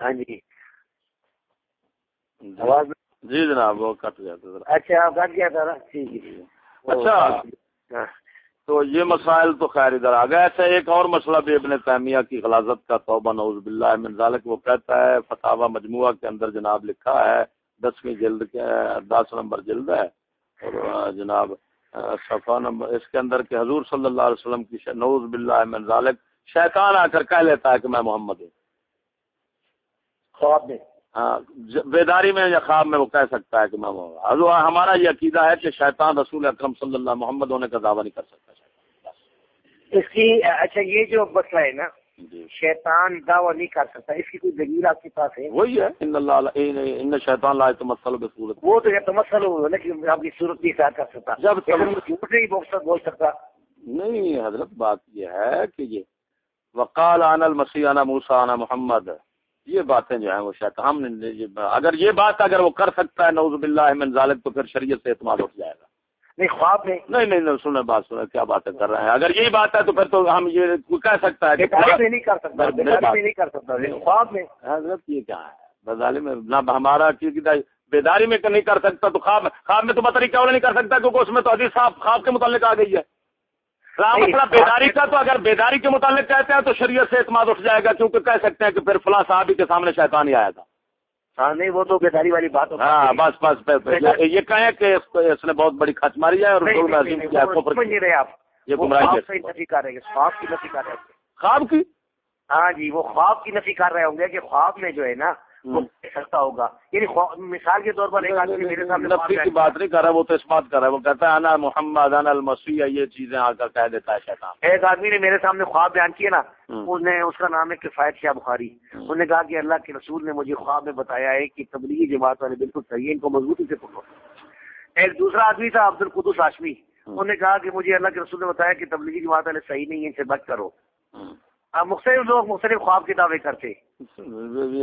ہاں جی۔ جی۔ آواز جی جناب وہ کٹ گیا تھا۔ اچھا آپ کٹ گیا تھا نا؟ ٹھیک ہے اچھا ہاں۔ تو یہ مسائل تو خیر ادھر آ گیا ایسا ایک اور مسئلہ بھی ابن تیمیہ کی غلازت کا توبہ نعوذ باللہ من ذالک وہ کہتا ہے فتاوہ مجموعہ کے اندر جناب لکھا ہے دسویں جلد کے دس نمبر جلد ہے۔ اور جناب صفحہ نمبر اس کے اندر کہ حضور صلی اللہ علیہ وسلم کی نعوذ باللہ من ذالک شیطان آ کر کہہ لیتا ہے کہ میں محمد ہوں۔ خواب میں۔ ہاں، بیداری میں یا خواب میں وہ کہہ سکتا ہے کہ میں ہمارا یہ عقیدہ ہے کہ شیطان رسول اکرم صلی اللہ محمد ہونے کا دعویٰ نہیں کر سکتا اس کی اچھا یہ جو مسئلہ ہے نا جی۔ شیطان دعویٰ نہیں کر سکتا اس کی کوئی دلیل آپ کے پاس ہے؟ وہی ہے ان اللہ ان ان شیطان لا تمثل بصورت وہ تو یہ تمسل ہو کہ آپ کی صورت نہیں کر سکتا۔ جب لیکن جھوٹ نہیں بول سکتا بول سکتا۔ نہیں حضرت بات یہ ہے کہ یہ وقال عن المسیح انا موسیٰ انا محمد۔ یہ باتیں جو ہیں وہ شیطان ہم نے اگر یہ بات اگر وہ کر سکتا ہے نعوذ باللہ من ذالک تو پھر شریعت سے اعتماد اٹھ جائے گا۔ نہیں خواب میں نہیں نہیں نہیں سنیں بات سنیں کیا باتیں کر رہے ہیں۔ اگر یہی بات ہے تو پھر تو ہم یہ کہہ سکتا ہے نہیں کر سکتا نہیں کر سکتا خواب میں حضرت یہ کیا ہے؟ بدالی میں نہ ہمارا بیداری میں نہیں کر سکتا تو خواب خواب میں تو مطلب کیا نہیں کر سکتا؟ کیونکہ اس میں تو حدیث صاحب خواب کے متعلق آ گئی ہے۔ رام مطلب بیداری کا تو اگر بیداری کے متعلق کہتے ہیں تو شریعت سے اعتماد اٹھ جائے گا کیونکہ کہہ سکتے ہیں کہ پھر فلاں صحابی کے سامنے شیطان ہی آیا تھا۔ ہاں نہیں وہ تو بیداری والی بات ہاں۔ بس بس۔ یہ- کہیں کہ اس نے بہت بڑی کھچ ماری ہے اور یہ گمراہی کر رہے ہیں خواب کی نفی کر رہے ہیں۔ خواب کی؟ ہاں جی وہ خواب کی نفی کر رہے ہوں گے کہ خواب میں جو ہے نا وہ سکتا ہوگا۔ یعنی مثال کے طور پر ایک آدمی میرے سامنے کی بات نہیں کر رہا وہ تو اس بات کر رہا ہے۔ وہ کہتا ہے انا محمد انا المسیح یہ چیزیں آ کر کہہ دیتا ہے شیطان۔ ایک آدمی نے میرے سامنے خواب بیان کیا نا۔ اس نے اس کا نام ہے کفایت شاہ بخاری۔ انہوں نے کہا کہ اللہ کے رسول نے مجھے خواب میں بتایا ہے کہ تبلیغی جماعت والے بالکل صحیح ہے ان کو مضبوطی سے پکڑو۔ ایک دوسرا آدمی تھا عبد القدس ہاشمی انہوں نے کہا کہ مجھے اللہ کے رسول نے بتایا کہ تبلیغی جماعت والے صحیح نہیں ہے ان سے بچ کرو مختلف لوگ مختلف خواب کے دعوے کرتے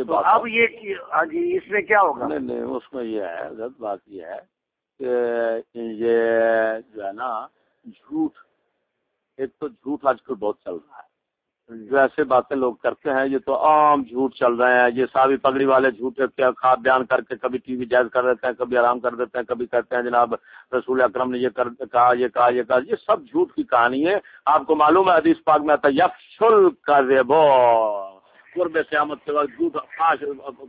تو اب یہ ہاں جی اس میں کیا ہوگا؟ نہیں نہیں اس میں یہ ہے غلط بات یہ ہے کہ یہ جو ہے نا جھوٹ ایک تو جھوٹ آج کل بہت چل رہا ہے۔ جو ایسے باتیں لوگ کرتے ہیں یہ تو عام جھوٹ چل رہے ہیں۔ یہ سابی پگڑی والے جھوٹے کیا خواب بیان کر کے کبھی ٹی وی جائز کر دیتے ہیں کبھی آرام کر دیتے ہیں کبھی کہتے ہیں جناب رسول اکرم نے یہ کر کہا یہ کہا یہ کہا۔ یہ سب جھوٹ کی کہانی ہے۔ آپ کو معلوم ہے حدیث پاک میں آتا ہے یفشل کا قرب قیامت کے بعد جھوٹ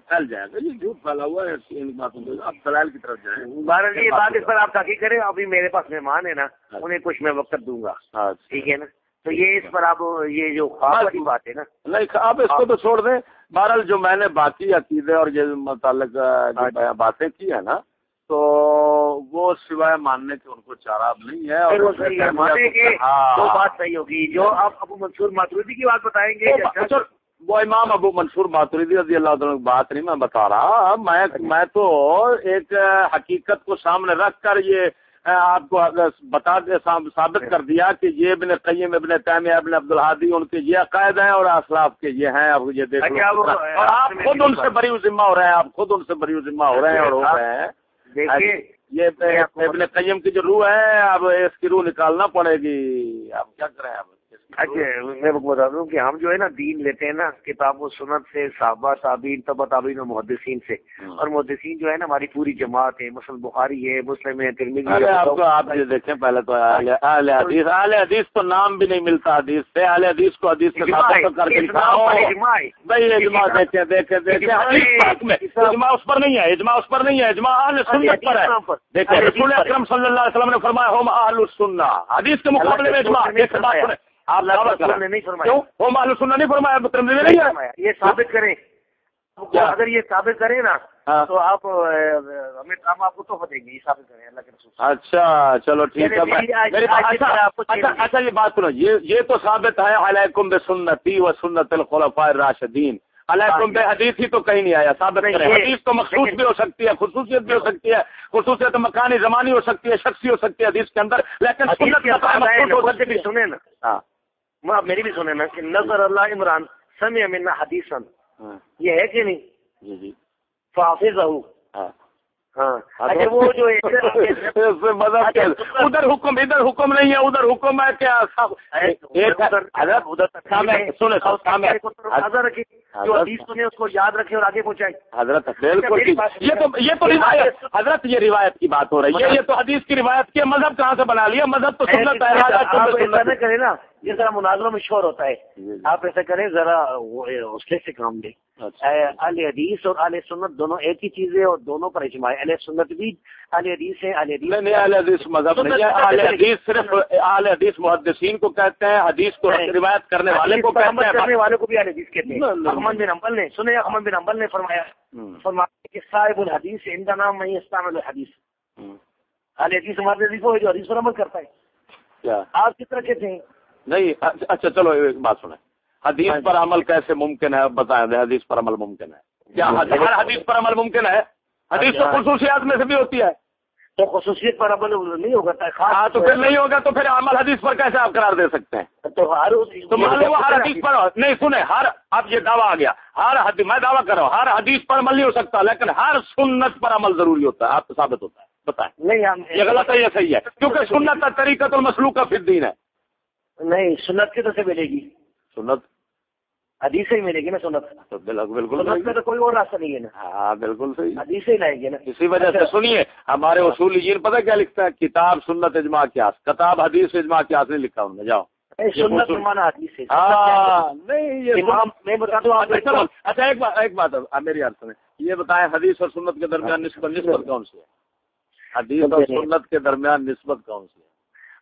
پھیل جائے گا۔ یہ جھوٹ پھیلا ہوا ہے ان باتوں کو آپ دلائل کی طرف جائیں۔ بہرحال یہ بات اس پر آپ تحقیق کریں ابھی میرے پاس مہمان ہے نا انہیں کچھ میں وقت دوں گا۔ ہاں ٹھیک ہے نا؟ تو یہ اس پر آپ یہ جو خواب والی بات ہے نا۔ نہیں آپ اس کو تو چھوڑ دیں۔ بہرحال جو میں نے باقی عقیدے اور یہ متعلق جو بیان- باتیں کی ہے نا تو وہ سوائے ماننے کے ان کو چارہ اب نہیں ہے کہ ہاں۔ بات صحیح ہوگی جو آپ ابو منصور ماترویدی کی بات بتائیں گے وہ- وہ امام ابو منصور ماتریدی رضی اللہ عنہ کی بات نہیں میں بتا رہا۔ میں میں تو ایک حقیقت کو سامنے رکھ کر یہ آپ کو بتا دے ثابت کر دیا کہ یہ ابن قیم ابن تیمیہ ابن عبد الحادی ان کے یہ عقائد ہیں اور اسلاف کے یہ ہیں۔ اب یہ دیکھ اور آپ خود ان سے بری ذمہ ہو رہے ہیں آپ خود ان سے بری ذمہ ہو رہے ہیں اور ہو رہے ہیں۔ دیکھیے یہ ابن قیم کی جو روح ہے اب اس کی روح نکالنا پڑے گی۔ اب کیا کریں اب؟ اچھا میں کو بتا دوں کہ ہم جو ہے نا دین لیتے ہیں نا کتاب و سنت سے صحابہ تابین تبا تابین اور محدثین سے۔ اور محدثین جو ہے نا ہماری پوری جماعت ہے مثلا بخاری ہے مسلم ہے آپ یہ دیکھیں پہلے تو اہل اہل حدیث اہل حدیث تو نام بھی نہیں ملتا حدیث سے۔ اہل حدیث کو حدیث تو کر کے۔ بھائی اجماع۔ دیکھیں دیکھیں دیکھیں۔ اجماع۔ اس پر نہیں ہے اجماع اس پر نہیں ہے۔ اجماع اہل سنت پر ہے۔ دیکھیں رسول۔ اکرم صلی اللہ علیہ وسلم نے فرمایا ہم اہل السنہ۔ حدیث کے مقابلے میں اجماع ایک بات آپ نے نہیں فرمایا۔ اہل السنہ نہیں فرمایا نہیں ہے۔ یہ ثابت کریں؟ اگر یہ ثابت کریں نا ہاں۔ تو آپ ہمیں ہم آپ کو تحفہ دیں گے یہ ثابت کریں۔ اللہ کے رسول۔ اچھا چلو ٹھیک ہے۔ بات- آج اچھا اچھا اچھا یہ بات سنو۔ یہ تو ثابت ہے علیکم بسنتی و سنت الخلفاء الراشدین۔ علیکم بے حدیث ہی تو کہیں نہیں آیا ثابت نہیں، کریں۔ حدیث تو مخصوص بھی ہو سکتی ہے خصوصیت بھی ہو سکتی ہے خصوصیت مکانی زمانی ہو سکتی ہے شخصی ہو سکتی ہے حدیث کے اندر لیکن سنت کا مخصوص ہو سکتی ہے۔ سنے نا۔ ہاں۔ آپ میری بھی سنے نا کہ نظر اللہ عمران سمع منا حدیثن ہاں، یہ ہے کہ نہیں؟ جی جی۔ فحافظ ہاں۔ ہاں۔ اچھا وہ جو میں مذہب کیا ادھر حکم ادھر حکم نہیں ہے ادھر حکم ہے کیا سنیں جو حدیث سنے اس کو یاد رکھے اور آگے پہنچائے حضرت بالکل ٹھیک۔ یہ تو یہ تو روایت حضرت یہ روایت کی بات ہو رہی ہے۔ یہ تو حدیث کی روایت کی۔ مذہب کہاں سے بنا لیا؟ مذہب تو سنت ہے۔ کریں نا۔ یہ ذرا مناظروں میں شور ہوتا ہے۔ جی، جی۔ آپ ایسا کریں ذرا حوصلے سے کام لیں۔ اچھا۔ اہل حدیث اور اہل سنت دونوں ایک ہی چیز ہے اور دونوں پر اجماع ہے۔ اہل سنت بھی اہل حدیث ہے اہل حدیث نہیں مذہب نہیں ہے۔ حدیث صرف اہل حدیث محدثین کو کہتے ہیں حدیث کو روایت کرنے والے کو کہتے کرنے ہیں والے کو بھی اہل حدیث کہتے ہیں۔ احمد بن امبل نے سنے احمد بن امبل نے فرمایا فرمایا کہ صاحب الحدیث ان کا نام نہیں استعمال الحدیث۔ اہل حدیث وہ ہے جو حدیث پر عمل کرتا ہے۔ آپ کس طرح کہتے ہیں؟ نہیں اچھا چلو ایک بات سنیں۔ حدیث پر عمل کیسے ممکن ہے؟ بتائیں دیں حدیث پر عمل ممکن ہے۔ کیا حد- ہر حدیث پر عمل ممکن ہے؟ حدیث تو خصوصیات میں سے بھی ہوتی ہے۔ تو خصوصیت پر عمل نہیں ہوگا ہاں تو پھر نہیں ہوگا تو پھر عمل حدیث پر کیسے آپ قرار دے سکتے ہیں؟ تو ہر تو مان لو ہر حدیث پر نہیں سنیں ہر اب یہ دعویٰ آ گیا۔ ہر حدیث میں دعویٰ کر رہا ہوں ہر حدیث پر عمل نہیں ہو سکتا لیکن ہر سنت پر عمل ضروری ہوتا ہے آپ کو ثابت ہوتا ہے۔ بتائیں۔ نہیں یہ غلط ہے یہ صحیح ہے؟ کیونکہ سنت کا طریقہ تو مسلوق کا فر دین ہے۔ نہیں سنت کی تو سے ملے گی۔ سنت؟ حدیث ہی ملے گی نا سنت۔ بالکل سنت صحیح۔ تو کوئی اور راستہ نہیں ہے نا۔ ہاں بالکل صحیح۔ حدیث ہی لائیں گے نا۔ اسی وجہ سے سنیے ہمارے اصول پتہ کیا لکھتا ہے؟ کتاب سنت اجماع کیاس کتاب حدیث اجماع کیاس نہیں لکھا انہوں نے جاؤ۔ یہ سنت اصول- مانا حدیث سے۔ ہاں نہیں یہ امام میں بتا دوں آپ اچھا چلو، اچھا ایک بات ایک بات اب میری یاد سنیں۔ یہ بتائیں حدیث اور سنت کے درمیان نسبت نسبت کون سی ہے؟ حدیث اور سنت کے درمیان نسبت کون سی ہے؟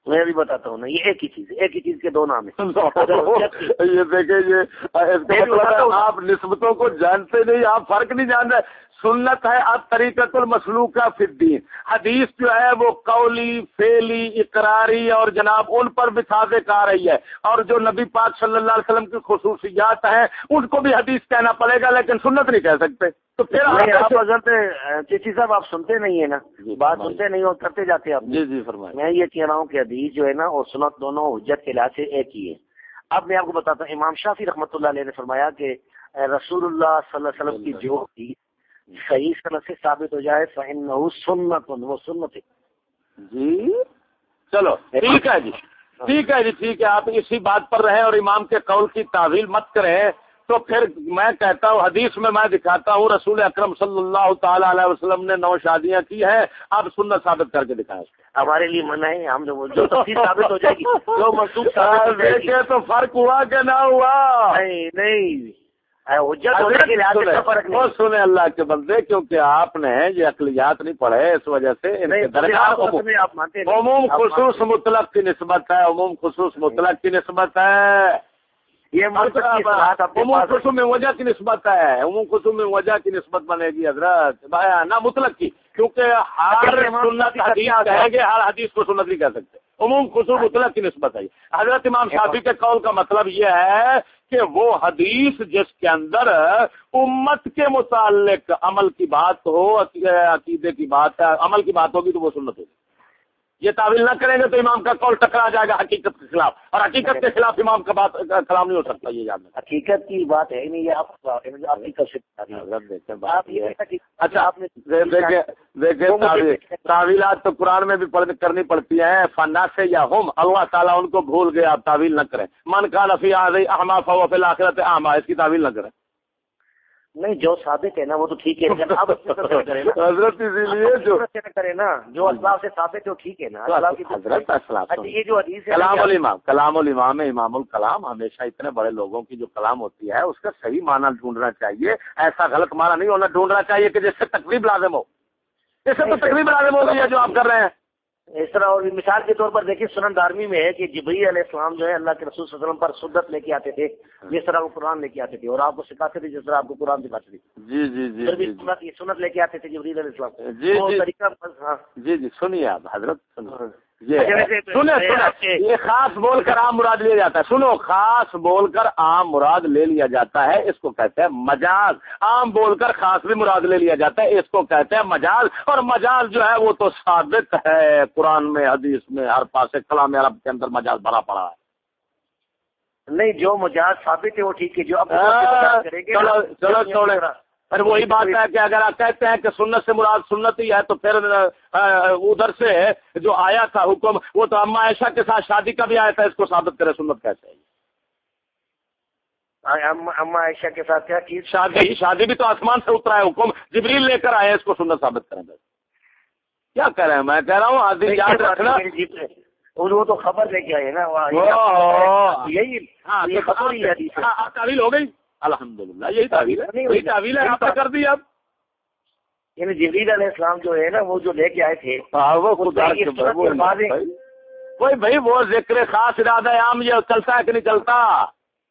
میں بھی بتاتا ہوں نا یہ ایک ہی چیز ایک ہی چیز کے دو نام ہیں۔ یہ دیکھیں یہ مطلب آپ نسبتوں کو جانتے نہیں آپ فرق نہیں جان رہے سنت ہے اب طریقت المسلوق کا فدین حدیث جو ہے وہ قولی فیلی اقراری اور جناب ان پر بھی سازش آ رہی ہے۔ اور جو نبی پاک صلی اللہ علیہ وسلم کی خصوصیات ہیں ان کو بھی حدیث کہنا پڑے گا لیکن سنت نہیں کہہ سکتے۔ تو پھر آپ حضرت چیچی صاحب آپ سنتے نہیں ہیں نا؟ جی، بات۔ سنتے نہیں اور کرتے جاتے آپ۔ جی جی فرمائیں میں یہ کہہ رہا ہوں کہ حدیث جو ہے نا اور سنت دونوں حجت کے لحاظ سے ایک ہی ہے۔ اب میں آپ کو بتاتا ہوں امام شافی رحمۃ اللہ علیہ نے فرمایا کہ رسول اللہ صلی اللہ علیہ وسلم کی جو حدیث صحیح صنعت سے ثابت ہو جائے فَإِنَّهُ سنت وہ سنت جی۔ چلو ٹھیک ہے جی۔ ٹھیک ہے جی ٹھیک ہے۔ آپ اسی بات پر رہیں اور امام کے قول کی تعویل مت کریں۔ تو پھر میں کہتا ہوں حدیث میں میں دکھاتا ہوں رسول اکرم صلی اللہ تعالی علیہ وسلم نے نو شادیاں کی ہیں۔ آپ سنت ثابت کر کے دکھائیں۔ ہمارے لیے منع ہے ہم جو ثابت ہو جائے گی جو منسوخ تو فرق ہوا کہ نہ ہوا؟ نہیں نہیں۔ سنیں اللہ کے بندے کیونکہ آپ نے یہ اقلیات نہیں پڑھے اس وجہ سے عموم- خصوص مطلق کی نسبت ہے عموم خصوص مطلق کی نسبت ہے۔ یہ عموم۔ خصوص میں وجہ کی نسبت ہے عموم خصوص میں وجہ کی نسبت بنے گی حضرت۔ نہ مطلق کی کیونکہ ہر امام سنت حدیث کہیں گے ہر حدیث کو سنت نہیں کہہ سکتے۔ عموم خصوص مطلق کی نسبت ہے۔ حضرت امام شافی کے قول کا مطلب یہ ہے کہ وہ حدیث جس کے اندر امت کے متعلق عمل کی بات ہو، عقیدے کی بات ہے، عمل کی بات ہوگی تو وہ سنت ہوگی۔ یہ تعویل نہ کریں گے تو امام کا قول ٹکرا جائے گا حقیقت کے خلاف۔ اور حقیقت کے خلاف امام کا بات کلام نہیں ہو سکتا یہ یاد حقیقت کی بات ہے نہیں یہ رہی بات یہ کہ اچھا دیکھیں۔ تعویلات تو قرآن میں بھی کرنی پڑتی ہیں فنا سے یا ہم اللہ تعالیٰ ان کو بھول گئے آپ تعویل نہ کریں۔ من کا نفی احما فو فی الآخرت احما اس کی تعویل نہ کریں۔ نہیں جو ثابت ہے نا وہ تو ٹھیک ہے حضرت اسی لیے جو کریں نا جو اسلام سے ثابت ہے وہ ٹھیک ہے نا۔ حضرت اچھا یہ جو حدیث ہے کلام الامام کلام الامام امام الکلام ہمیشہ اتنے بڑے لوگوں کی جو کلام ہوتی ہے اس کا صحیح معنی ڈھونڈنا چاہیے۔ ایسا غلط معنی نہیں ہونا ڈھونڈنا چاہیے کہ جس سے تقریب لازم ہو۔ اس سے تو تقریب لازم ہو رہی ہے جو آپ کر رہے ہیں۔ اس طرح اور مثال کے طور پر دیکھیے سنن دارمی میں ہے کہ جبری علیہ السلام جو ہے اللہ کے رسول صلی اللہ علیہ وسلم پر سدت لے کے آتے تھے جس طرح وہ قرآن لے کے آتے تھے اور آپ کو سکھاتے تھے جس طرح آپ کو قرآن سکھاتے تھے۔ جی جی جی پھر بھی جی جی۔ سنت لے کے آتے تھے جبری علیہ السلام۔ جی، جی۔ طریقہ ہاں۔ جی جی سنیے آپ حضرت ہاں۔ یہ اچھا، یہ خاص بول کر عام مراد لیا جاتا ہے۔ سنو خاص بول کر عام مراد لے لیا جاتا ہے اس کو کہتے ہیں مجاز۔ عام بول کر خاص بھی مراد لے لیا جاتا ہے اس کو کہتے ہیں مجاز۔ اور مجاز جو ہے وہ تو ثابت ہے۔ قرآن میں حدیث میں ہر پاس کلام عرب کے اندر مجاز بھرا پڑا ہے۔ نہیں جو مجاز ثابت ہے وہ ٹھیک ہے۔ جو اب ہاں، چلو چلو پر وہی بات ہے کہ اگر آپ کہتے ہیں کہ سنت سے مراد سنت ہی ہے تو پھر ادھر سے جو آیا تھا حکم وہ تو اما عائشہ کے ساتھ شادی کا بھی آیا تھا اس کو ثابت کرے سنت کیسے ہے اما عائشہ کے ساتھ کیا چیز شادی شادی بھی تو آسمان سے اترا ہے حکم جبریل لے کر آئے اس کو سنت ثابت کریں بس۔ کیا کہہ رہے ہیں؟ میں کہہ رہا ہوں آدمی یاد رکھنا۔ وہ تو خبر لے کے آئے نا یہی ہاں تعویل ہو گئی۔ الحمد للہ یہی تعویل ہے یہی تعویل ہے آپ نے کر دی اب۔ یعنی جبریل علیہ السلام جو ہے نا وہ جو لے کے آئے تھے وہ کوئی بھائی وہ ذکر خاص ارادہ عام یہ چلتا ہے کہ نہیں چلتا؟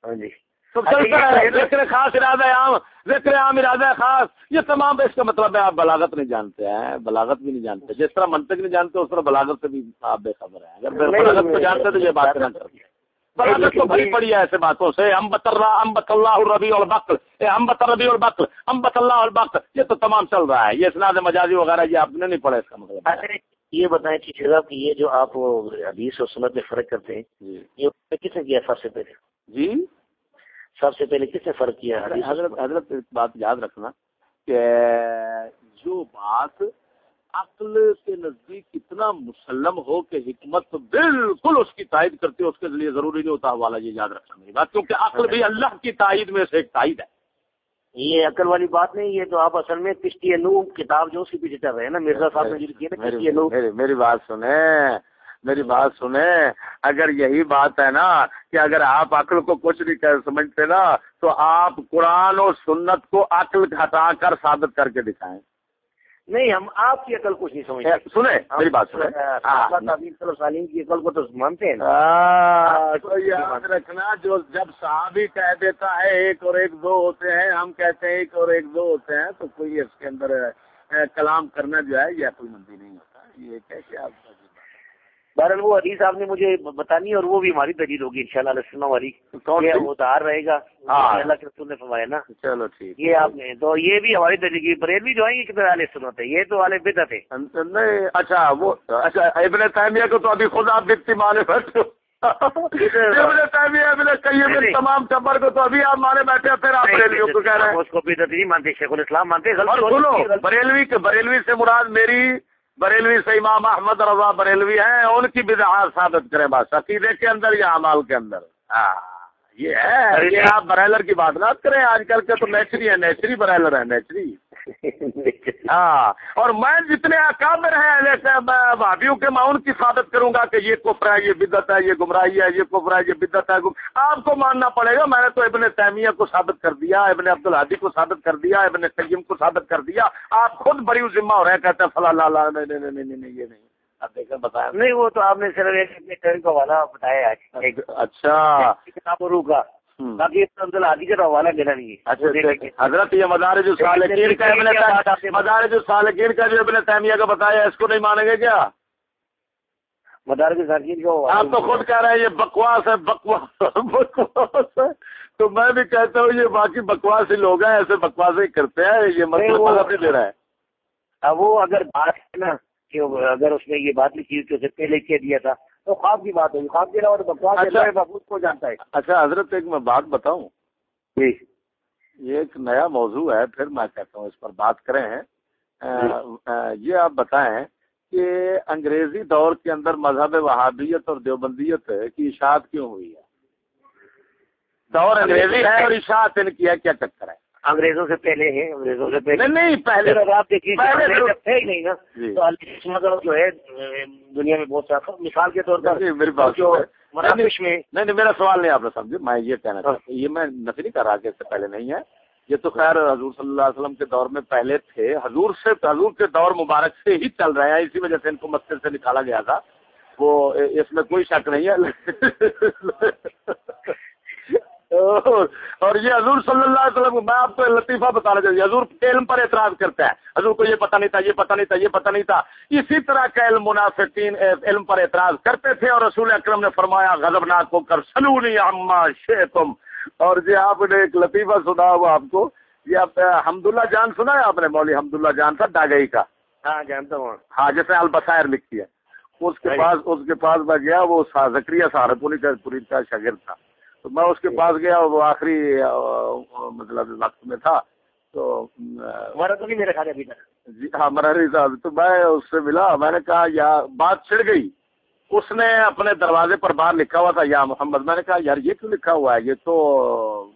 ہاں جی۔ تو چلتا ہے ذکر خاص ارادہ عام ذکر عام ارادہ خاص یہ تمام اس کا مطلب ہے آپ بلاغت نہیں جانتے ہیں بلاغت بھی نہیں جانتے جس طرح منطق نہیں جانتے اس طرح بلاغت سے بھی آپ بے خبر ہیں۔ اگر بلاغت کو جانتے تو یہ بات نہ کرتے۔ بلاغت تو بھری پڑی ہے ایسے باتوں سے۔ ہم بط اللہ امبت اللہ الربی اور بکل ہم بط ربی اور بکل امبت اللہ اور بکل یہ تو تمام چل رہا ہے۔ یہ اسناد مجازی وغیرہ یہ آپ نے نہیں پڑھا اس کا مطلب۔ یہ بتائیں کہ صاحب کہ یہ جو آپ حدیث و سنت میں فرق کرتے ہیں جی۔ یہ کس نے کیا سب سے پہلے؟ جی؟ سب سے پہلے کس نے فرق کیا حضرت حضرت بات یاد رکھنا کہ جو بات عقل کے نزدیک اتنا مسلم ہو کہ حکمت بالکل اس کی تائید کرتی ہے اس کے لیے ضروری نہیں ہوتا حوالہ یہ یاد رکھنا میری بات کیونکہ عقل بھی اللہ کی تائید میں سے ایک تائید ہے۔ یہ عقل والی بات نہیں یہ تو آپ اصل میں کشتی نو کتاب جو اس کی پیچھے چل رہے ہیں نا مرزا صاحب نے ہے نا میری بات سنیں میری بات سنیں اگر یہی بات ہے نا کہ اگر آپ عقل کو کچھ نہیں کر سمجھتے نا تو آپ قرآن و سنت کو عقل ہٹا کر ثابت کر کے دکھائیں۔ نہیں ہم آپ کی عقل کچھ نہیں سمجھتے۔ سنیں میری بات سنیں۔ سالین کی عقل کو تو مانتے ہیں تو یاد رکھنا جو جب صحابی کہہ دیتا ہے ایک اور ایک دو ہوتے ہیں ہم کہتے ہیں ایک اور ایک دو ہوتے ہیں تو کوئی اس کے اندر کلام کرنا جو ہے یہ عقل مندی نہیں ہوتا۔ یہ کیسے آپ بہرحال وہ حدیث آپ نے مجھے بتانی اور وہ بھی ہماری دلیل ہوگی ان شاء اللہ والی وہ دار رہے گا۔ ہاں۔ اللہ کے رسول نے فرمایا نا۔ چلو ٹھیک۔ یہ آپ نے تو یہ بھی ہماری دلیل کی بریلوی جو آئیں گے کتنے والے سنت ہے۔ یہ تو والے بدت ہے۔ اچھا وہ اچھا ابن تعمیہ کو تو ابھی خود آپ دکھتی مانے بیٹھے تمام ٹبر کو تو ابھی آپ مانے بیٹھے پھر آپ بریلویوں کو کہہ رہے ہیں۔ اس کو بدت نہیں مانتے شیخ الاسلام مانتے بریلوی بریلوی سے مراد میری بریلوی سے امام احمد رضا بریلوی ہیں ان کی بدعات ثابت کریں بس عقیدے کے اندر یا امال کے اندر؟ ہاں یہ ہے یہ آپ برائلر کی بات نہ کریں آج کل کے تو نیچری ہے نیچری برائلر ہے نیچری۔ ہاں اور میں جتنے اکابر ہیں بھابھیوں کے میں ان کی ثابت کروں گا کہ یہ کفر ہے یہ بدت ہے یہ گمراہی ہے یہ کفر ہے یہ بدت ہے۔ آپ کو ماننا پڑے گا میں نے تو ابن تیمیہ کو ثابت کر دیا ابن عبد الحادی کو ثابت کر دیا ابن قیم کو ثابت کر دیا۔ آپ خود بڑی ذمہ ہو رہے ہیں کہتے ہیں فلاں لا نہیں نہیں نہیں نہیں یہ نہیں۔ بتایا نہیں وہ تو آپ نے صرف ایک کا والا بتایا اچھا۔ کتابوں کا۔ باقی حادی کا حوالہ دینا نہیں ہے۔ اچھا، حضرت یہ مدار جو سالکین کا مدار جو سالکین کا جو ابن تعمیہ کا بتایا اس کو نہیں مانیں گے کیا؟ مدار کے سالکین کو آپ تو خود کہہ رہے ہیں یہ بکواس ہے بکواس بکواس ہے۔ تو میں بھی کہتا ہوں یہ باقی بکواس ہی لوگ ہیں ایسے بکواس ہی کرتے ہیں یہ مطلب نہیں دے رہا ہے۔ وہ اگر بات ہے نا کہ اگر اس نے یہ بات لکھی کہ اسے پہلے کہہ دیا تھا۔ تو خواب کی بات ہوگی خواب کے علاوہ بکواس اچھا۔ کو جانتا ہے۔ اچھا حضرت ایک میں بات بتاؤں۔ جی۔ یہ ایک نیا موضوع ہے پھر میں کہتا ہوں اس پر بات کریں جی۔ یہ آپ بتائیں کہ انگریزی دور کے اندر مذہب وہابیت اور دیوبندیت کی اشاعت کیوں ہوئی ہے؟ دور انگریزی ہے اور اشاعت ان کی ہے کیا چکر ہے؟ انگریزوں سے پہلے ہیں انگریزوں سے پہلے نہیں پہلے آپ دیکھیے تھے ہی نہیں نا جی۔ تو جو ہے دنیا میں بہت سارا مثال کے طور پر میری بات جو نہیں نہیں میرا سوال نہیں آپ نے سمجھے میں یہ کہنا چاہتا یہ میں نفی نہیں کر رہا کہ اس سے پہلے نہیں ہے۔ یہ تو خیر حضور صلی اللہ علیہ وسلم کے دور میں پہلے تھے۔ حضور سے حضور کے دور مبارک سے ہی چل رہے ہیں اسی وجہ سے ان کو مسجد سے نکالا گیا تھا۔ وہ اس میں کوئی شک نہیں ہے۔ اور یہ حضور صلی اللہ علیہ وسلم میں آپ کو لطیفہ بتانا چاہیے حضور علم پر اعتراض کرتا ہے۔ حضور کو یہ پتہ نہیں تھا یہ پتہ نہیں تھا یہ پتہ نہیں تھا۔ اسی طرح کا علم منافقین علم پر اعتراض کرتے تھے اور رسول اکرم نے فرمایا غضب ناک ہو کر سلونی اما تم اور یہ آپ نے ایک لطیفہ سنا ہوا آپ کو۔ یہ حمد اللہ جان سنا ہے آپ نے؟ مولوی حمد اللہ جان تھا ڈاگئی کا۔ ہاں جانتا ہوں۔ ہاں جیسے البسائر لکھتی ہے۔ اس کے پاس اس کے پاس میں گیا وہ زکریہ سہارپوری کا پوری کا شاگرد تھا۔ تو میں اس کے پاس گیا وہ آخری مطلب وقت میں تھا تو ہمارا تو نہیں میرے خیال ابھی تک؟ جی ہاں مراری صاحب تو میں اس سے ملا میں نے کہا یا بات چھڑ گئی۔ اس نے اپنے دروازے پر باہر لکھا ہوا تھا یا محمد۔ میں نے کہا یار یہ کیوں لکھا ہوا ہے؟ یہ تو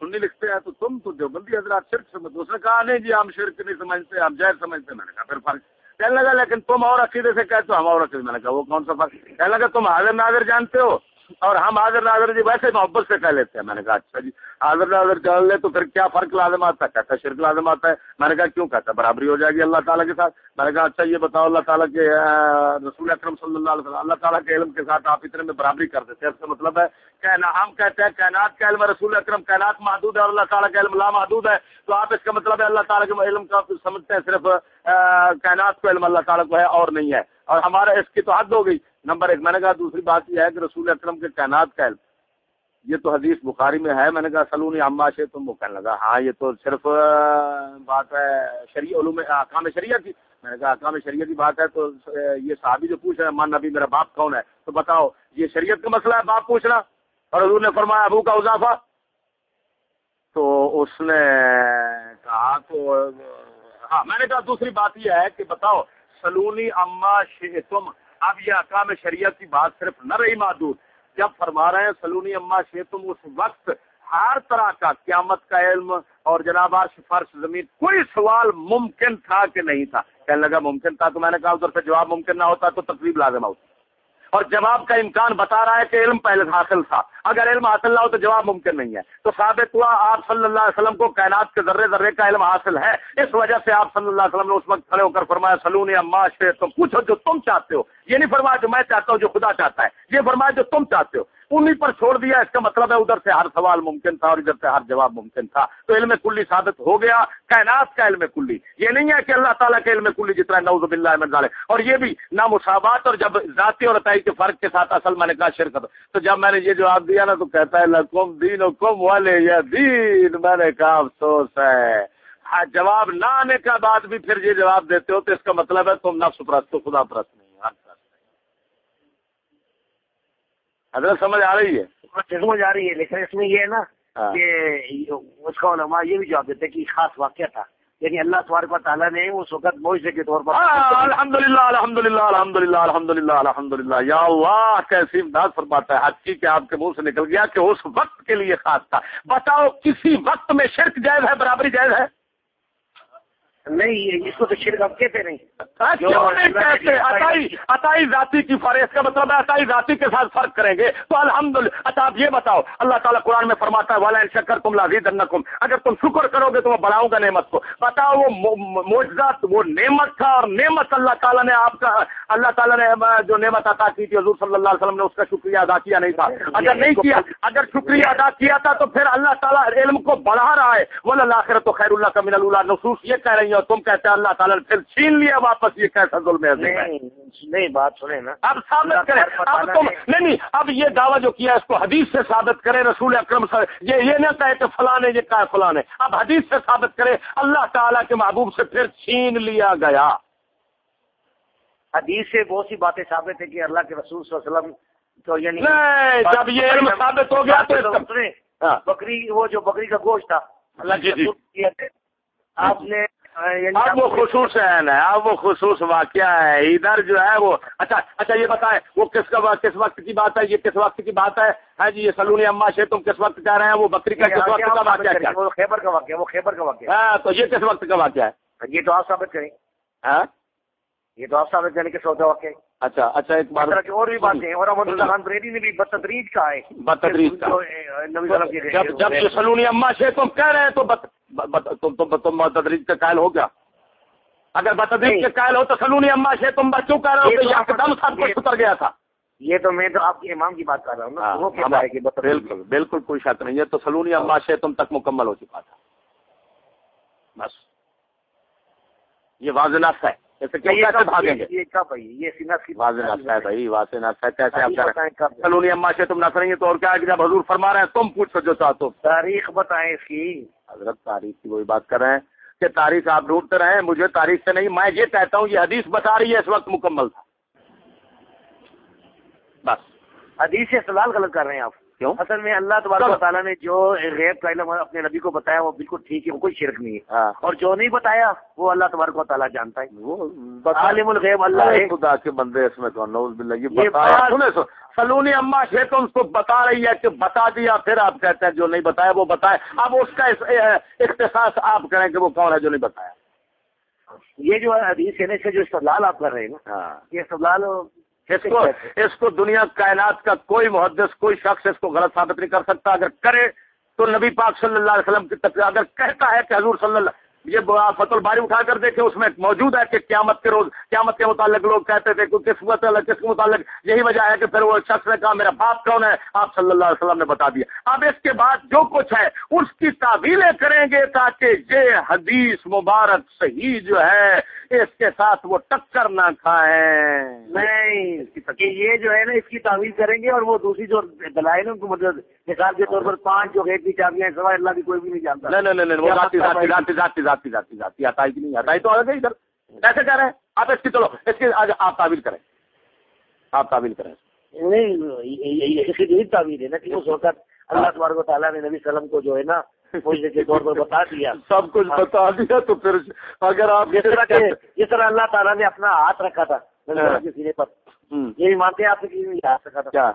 سنی لکھتے ہیں تو تم تو دیوبندی حضرات شرک سمجھتے اس نے کہا نہیں جی ہم شرک نہیں سمجھتے ہم جہر سمجھتے۔ میں نے کہا پھر فرق۔ کہنے لگا لیکن تم اور عقیدے سے کہتے ہو ہم اور عقیدے۔ میں نے کہا وہ کون سا فرق؟ کہنے لگا تم حاضر ناظر جانتے ہو۔ اور ہم حاضر ناظر جی ویسے محبت سے کہہ لیتے ہیں۔ میں نے کہا اچھا جی حاضر ناظر جان لے تو پھر کیا فرق لازم آتا ہے؟ کہتا شرک لازم آتا ہے؟ میں نے کہا، کیوں کہتا ہے برابری ہو جائے گی اللہ تعالیٰ کے ساتھ؟ میں نے کہا اچھا یہ بتاؤ اللہ تعالیٰ کے رسول اکرم صلی اللہ علیہ وسلم، اللہ تعالیٰ کے علم کے ساتھ آپ اتنے میں برابری کر دیتے ہیں۔ اس کا مطلب ہے، کہنا، ہم کہتے ہیں کائنات کا علم رسول اکرم کائنات محدود ہے اور اللہ تعالیٰ کا علم لا محدود ہے۔ تو آپ اس کا مطلب ہے اللہ تعالیٰ کے علم کا سمجھتے ہیں، صرف کائنات کو علم اللہ تعالیٰ کو ہے اور نہیں ہے۔ اور ہمارا اس کی تو حد ہو گئی۔ نمبر ایک، میں نے کہا دوسری بات یہ ہے کہ رسول اکرم کے کائنات کا علم، یہ تو حدیث بخاری میں ہے، میں نے کہا سلونی اما سے تم وہ کہنے لگا۔ ہاں یہ تو صرف بات ہے شریع علوم، احکام شریعت کی۔ میں نے کہا احکام شریعت کی بات ہے تو یہ صحابی جو پوچھ رہے ہیں، مان نبی میرا باپ کون ہے؟ تو بتاؤ، یہ شریعت کا مسئلہ ہے، باپ پوچھنا۔ اور حضور نے فرمایا ابو کا اضافہ۔ تو اس نے کہا تو ہاں میں نے کہا دوسری بات یہ ہے کہ بتاؤ، سلونی اما تم اب یہ اقام شریعت کی بات صرف نہ رہی محدود جب فرما رہے ہیں، سلونی اما تم اس وقت ہر طرح کا قیامت کا علم اور جناب فرش زمین کوئی سوال ممکن تھا کہ نہیں تھا۔ کہنے لگا، ممکن تھا تو میں نے کہا ادھر سے جواب ممکن نہ ہوتا تو تقریب لازم ہوتی۔ اور جواب کا امکان بتا رہا ہے کہ علم پہلے حاصل تھا۔ اگر علم حاصل نہ ہو تو جواب ممکن نہیں ہے۔ تو ثابت ہوا آپ صلی اللہ علیہ وسلم کو کائنات کے ذرے ذرے کا علم حاصل ہے۔ اس وجہ سے آپ صلی اللہ علیہ وسلم نے اس وقت کھڑے ہو کر فرمایا سلون اما شیر تم پوچھو جو تم چاہتے ہو۔ یہ نہیں فرمایا جو میں چاہتا ہوں، جو خدا چاہتا ہے۔ یہ فرمایا جو تم چاہتے ہو۔ انہیں پر چھوڑ دیا، اس کا مطلب ہے ادھر سے ہر سوال ممکن تھا اور ادھر سے ہر جواب ممکن تھا۔ تو علم کلی ثابت ہو گیا، کائنات کا علم کلی۔ یہ نہیں ہے کہ اللہ تعالیٰ کے علم کلی جتنا نوز باللہ من ظالم اور یہ بھی نہ مساوات اور جب ذاتی اور عطائی کے فرق کے ساتھ اصل میں نے کہا شرکت تو جب میں نے یہ جواب دیا نا، تو کہتا ہے، لکم دین و کم والے یا دین۔ میں نے کہا، افسوس ہے۔ ہاں، جواب نہ آنے کا بعد بھی پھر یہ جواب دیتے ہو تو اس کا مطلب ہے تم نفس پرست خدا پرست نہیں حضرت سمجھ آ رہی ہے؟ سمجھ آ رہی ہے لیکن اس میں یہ ہے نا ہاں۔ کہ اس کا علماء یہ بھی جواب دیتے کہ خاص واقعہ تھا۔ یعنی اللہ تبارک و تعالیٰ نے اس وقت معاوضے کے طور پر ہاں، الحمد للہ الحمد للہ الحمد للہ الحمد للہ الحمد للہ یا اللہ کیسی امداد فرماتا ہے۔ حقی کہ آپ کے منہ سے نکل گیا کہ اس وقت کے لیے خاص تھا۔ بتاؤ کسی وقت میں شرک جائز ہے برابری جائز ہے؟ نہیں اس کو تو شرک کہتے نہیں۔ عطائی ذاتی کی فرق کا مطلب ہے عطائی ذاتی کے ساتھ فرق کریں گے۔ تو الحمد للہ اچھا آپ یہ بتاؤ اللہ تعالیٰ قرآن میں فرماتا ہے والا شکر تم لازی درنکم اگر تم شکر کرو گے تو میں بڑھاؤں گا نعمت کو۔ بتاؤ وہ موجزات وہ نعمت تھا اور نعمت اللہ تعالیٰ نے آپ کا اللہ تعالیٰ نے جو نعمت عطا کی تھی حضور صلی اللہ علیہ وسلم نے اس کا شکریہ ادا کیا نہیں تھا۔ اگر نہیں کیا اگر شکریہ ادا کیا تھا تو پھر اللہ تعالیٰ علم کو بڑھا رہا ہے۔ وہ اللہ خیر تو خیر اللہ کا من اللہ نصوص یہ کہہ رہی ہیں تم کہتے ہیں اللہ تعالیٰ نے پھر چھین لیا واپس یہ کیسا ظلم ہے نہیں بات سنیں نا۔ اب ثابت کریں اب تم نہیں نہیں اب یہ دعویٰ جو کیا اس کو حدیث سے ثابت کرے رسول اکرم سر یہ یہ نہ کہے کہ فلاں یہ کہا فلاں نے۔ اب حدیث سے ثابت کرے اللہ تعالیٰ کے محبوب سے پھر چھین لیا گیا۔ حدیث سے بہت سی باتیں ثابت ہے کہ اللہ کے رسول صلی اللہ علیہ وسلم تو یعنی جب یہ علم ثابت ہو گیا تو ہاں۔ بکری وہ جو بکری کا گوشت تھا اللہ جی جی۔ آپ نے اب وہ خصوص ہے نا اب وہ خصوص واقعہ ہے۔ ادھر جو ہے وہ اچھا اچھا یہ بتائیں وہ کس کا کس وقت کی بات ہے؟ یہ کس وقت کی بات ہے؟ ہاں جی یہ سلونی اما سے تم کس وقت کہہ رہے ہیں؟ وہ بکری کا کس وقت کا واقعہ وہ خیبر کا واقعہ وہ خیبر کا واقعہ ہاں تو یہ کس وقت کا واقعہ ہے؟ یہ تو آپ ثابت کریں۔ ہاں؟ یہ تو آپ ثابت کریں کہ سودا واقعہ اچھا اچھا ایک بات۔ اور بھی باتیں اور احمد اللہ خان بریڈی نے بھی بتدریج کہا ہے۔ بتدریج جب جب یہ سلونی اما سے تم کہہ رہے تو تم تم تدریج کا قائل ہو گیا۔ اگر بتدریج کے قائل ہو تو سلونی اما سے تم بچوں کہہ رہے ہو کہ دم سب کچھ اتر گیا تھا؟ یہ تو میں تو آپ کے امام کی بات کر رہا ہوں نا۔ ہے کہ بالکل بالکل کوئی شک نہیں ہے۔ تو سلونی اما سے تم تک مکمل ہو چکا تھا۔ بس۔ یہ واضح ہے۔ سلونی اما سے تم نس رہی تو اور کیا جب حضور فرما رہے ہیں تم پوچھو جو چاہتے ہو تاریخ بتائیں اس کی۔ حضرت تاریخ کی وہی بات کر رہے ہیں کہ تاریخ آپ ڈھونڈتے رہے مجھے تاریخ سے نہیں میں یہ کہتا ہوں یہ حدیث بتا رہی ہے اس وقت مکمل تھا۔ بس۔ حدیث سے سوال غلط کر رہے ہیں آپ۔ کیوں؟ اصل میں اللہ تبارک و تعالیٰ نے جو غیب کا علم اپنے نبی کو بتایا وہ بالکل ٹھیک ہے وہ کوئی شرک نہیں ہے۔ ہاں۔ اور جو نہیں بتایا وہ اللہ تبارک و تعالیٰ جانتا ہے۔ وہ عالم الغیب اللہ ہے۔ خدا کے بندے اس میں بتایا سلونی اما تو اس کو بتا رہی ہے کہ بتا دیا پھر آپ کہتے ہیں جو نہیں بتایا وہ بتائے۔ اب اس کا اختصاص آپ کریں کہ وہ کون ہے جو نہیں بتایا؟ یہ جو حدیث ہے نا اس سے جو استدلال آپ کر رہے ہیں نا ہاں۔ یہ استدلال اس کو اس کو دنیا کائنات کا کوئی محدث کوئی شخص اس کو غلط ثابت نہیں کر سکتا۔ اگر کرے تو نبی پاک صلی اللہ علیہ وسلم کی اگر کہتا ہے کہ حضور صلی اللہ یہ فت الباری اٹھا کر دیکھیں اس میں موجود ہے کہ قیامت کے روز قیامت کے متعلق لوگ کہتے تھے کہ کس متعلق کس کے متعلق؟ یہی وجہ ہے کہ پھر وہ شخص نے کہا میرا باپ کون ہے؟ آپ صلی اللہ علیہ وسلم نے بتا دیا۔ اب اس کے بعد جو کچھ ہے اس کی تعویلیں کریں گے تاکہ یہ حدیث مبارک صحیح جو ہے اس کے ساتھ وہ ٹکر نہ کھائیں۔ نہیں یہ جو ہے نا اس کی تعویل کریں گے اور وہ دوسری جو دلائل ان کو مطلب مثال کے طور پر پانچ جو غیب کی چابیاں سوائے اللہ کی کوئی بھی نہیں جانتا۔ نہیں نہیں نہیں وہ ذاتی ذاتی ذاتی ذاتی۔ ذاتی ذاتی ذاتی ہٹائی کی نہیں ہٹائی تو آ گئی ادھر۔ کیسے کہہ رہے ہیں؟ آپ اس کی چلو اس کی آج آپ تعویل کریں۔ آپ تعویل کریں۔ نہیں یہی تعویل ہے نا کہ اس وقت اللہ تبارک و تعالیٰ نے نبی وسلم کو جو ہے نا کے طور پر بتا دیا۔ سب کچھ بتا دیا تو پھر اگر آپ جس طرح جس طرح اللہ تعالیٰ نے اپنا ہاتھ رکھا تھا کے سینے پر۔ ہوں، یہ بھی مانتے ہیں آپ یہ ہاتھ رکھا تھا۔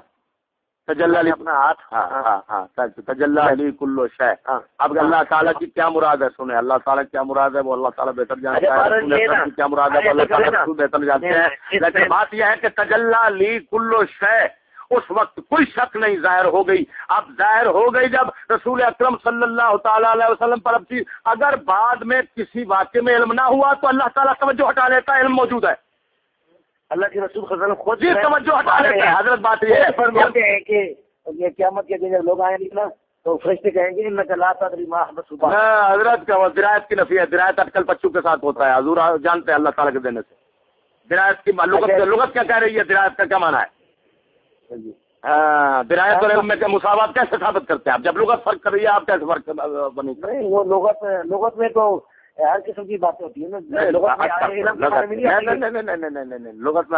نے علی اپنا ہاتھ ہاں ہاں ہاں تجلی علی کلو ہاں اب اللہ تعالیٰ کی کیا مراد ہے سنیں؟ اللہ تعالیٰ کیا مراد ہے؟ وہ اللہ تعالیٰ بہتر جانتا ہے کیا مراد ہے؟ اللہ تعالیٰ بہتر جانتے ہیں۔ لیکن بات یہ ہے کہ تجلی لی کلو شے اس وقت کوئی شک نہیں ظاہر ہو گئی۔ اب ظاہر ہو گئی جب رسول اکرم صلی اللہ تعالیٰ علیہ وسلم پر اب چیز اگر بعد میں کسی واقعے میں علم نہ ہوا تو اللہ تعالیٰ توجہ ہٹا لیتا ہے علم موجود ہے۔ اللہ کے رسول وسلم خود جی توجہ ہٹا حضرت بات یہ ہے فرماتے ہیں کہ یہ قیامت کے دن جب لوگ آئیں گے نا تو فرشتے کہیں گے ان لا تدری ما احدث صبح ہاں، حضرت کا درایت کی نفی ہے درایت اٹکل بچوں کے ساتھ ہوتا ہے۔ حضور جانتے ہیں اللہ تعالیٰ کے دینے سے۔ درایت کی لغت لغت کیا کہہ رہی ہے؟ درایت کا کیا مانا ہے؟ ہاں درایت اور علم میں مساوات کیسے ثابت کرتے ہیں؟ آپ جب لغت فرق کر رہی ہے آپ کیسے فرق بنی لغت لغت میں تو ہر قسم کی باتیں ہوتی ہیں لغت میں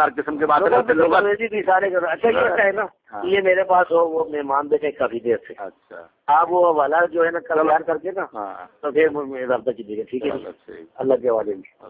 اچھا، ہر قسم کی باتیں سارے کر اچھا یہ ہے نا ہاں۔ یہ میرے پاس ہو وہ مہمان بیٹھے کافی دیر سے۔ اچھا۔ آپ وہ حوالہ جو ہے نا کلیان کر کے نا ہاں۔ تو پھر رابطہ کیجیے گا ٹھیک ہے جی؟ اللہ کے حوالے میں۔